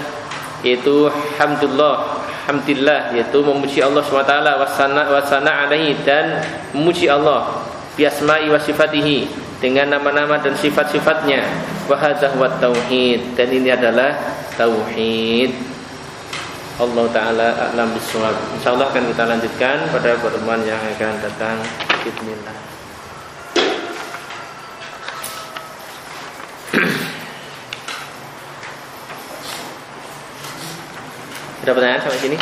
yaitu hamdulillah hamdillah yaitu memuji Allah SWT wasana wasana alaihi dan memuji Allah biasma'i wa sifatihi dengan nama-nama dan sifat-sifatnya wa tauhid dan ini adalah tauhid Allah taala a'lam bishawab. Insyaallah akan kita lanjutkan pada pertemuan yang akan datang. Bismillah. Ada pertanyaan sampai sini?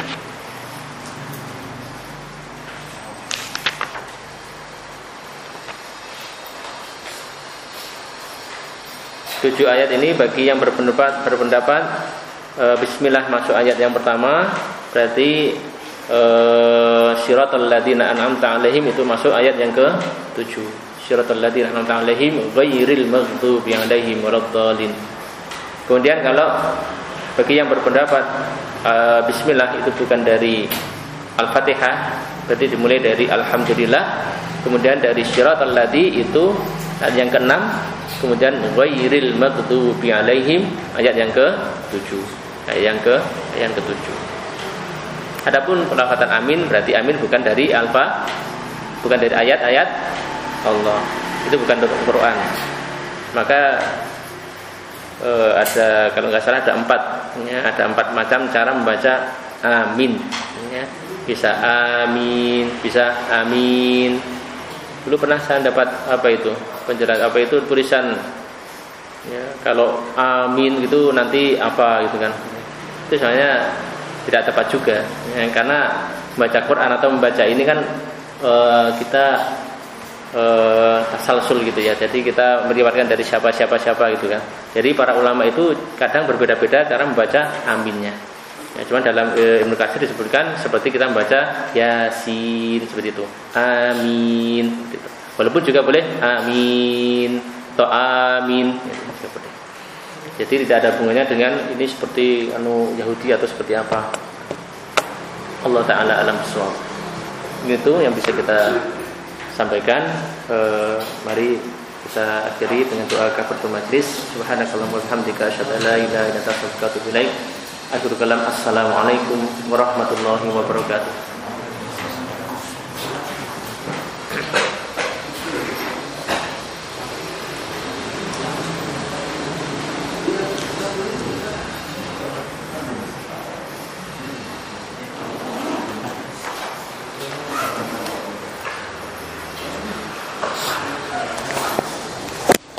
Tujuh ayat ini bagi yang berpendapat berpendapat e, bismillah masuk ayat yang pertama. Berarti e, siratal ladzina an'amta alaihim itu masuk ayat yang ke-7 siratal ladzina an'amta alaihim ghairil maghdubi alaihim waladdallin. Kemudian kalau bagi yang berpendapat e, bismillah itu bukan dari Al-Fatihah berarti dimulai dari alhamdulillah. Kemudian dari siratal ladzi itu yang keenam kemudian ghairil maghdubi alaihim ayat yang ke-7 ayat yang ke ayat yang ketujuh. Adapun pelafatan amin berarti amin bukan dari alfa, bukan dari ayat-ayat Allah. Itu bukan dari Quran. Maka e, ada kalau nggak salah ada empat, ya, ada empat macam cara membaca amin. Ya. Bisa amin, bisa amin. Dulu pernah saya dapat apa itu? Penjelasan apa itu tulisan? Ya, kalau amin gitu nanti apa gitu kan? Itu sebenarnya tidak tepat juga. Ya, karena membaca Quran atau membaca ini kan e, kita e, tasalsul gitu ya. Jadi kita meriwayatkan dari siapa siapa siapa gitu kan. Jadi para ulama itu kadang berbeda-beda cara membaca aminnya ya, cuman dalam e, Ibnu Katsir disebutkan seperti kita membaca Yasin seperti itu. Amin walaupun juga boleh amin atau amin. Jadi tidak ada hubungannya dengan ini seperti anu Yahudi atau seperti apa. Allah taala alam bisawab. Itu yang bisa kita sampaikan. E, mari kita akhiri dengan doa kafaratul majlis. Subhanakallahumma wa bihamdika asyhadu an la ilaha illa anta astaghfiruka wa atubu ilaik Akhir kalam assalamualaikum warahmatullahi wabarakatuh